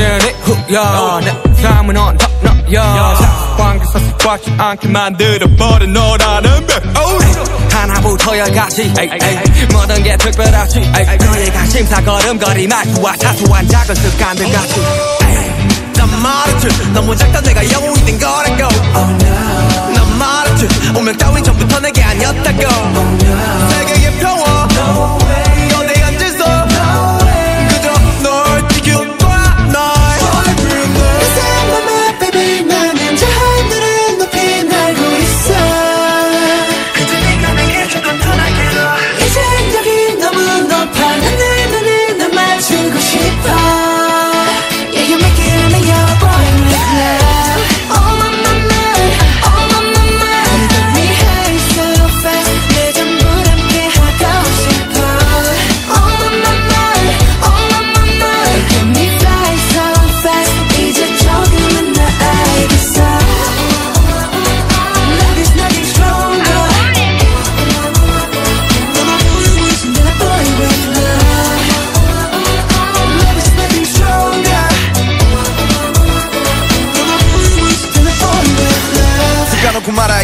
야, 내 삶은 언덕너, 야. 관계사 습관치 않게 만들어버린 너라는 백. 하나부터 열까지, 에이, 에이. 모든 게 특별하지. 너의 관심사 걸음걸이 말투와 사소한 작은 습관들 같이. 난 말했지 너무 작다 내가 영웅이 된 거라고 oh, no. 난 말했지 운명 따윈 전부터 내게 아니었다고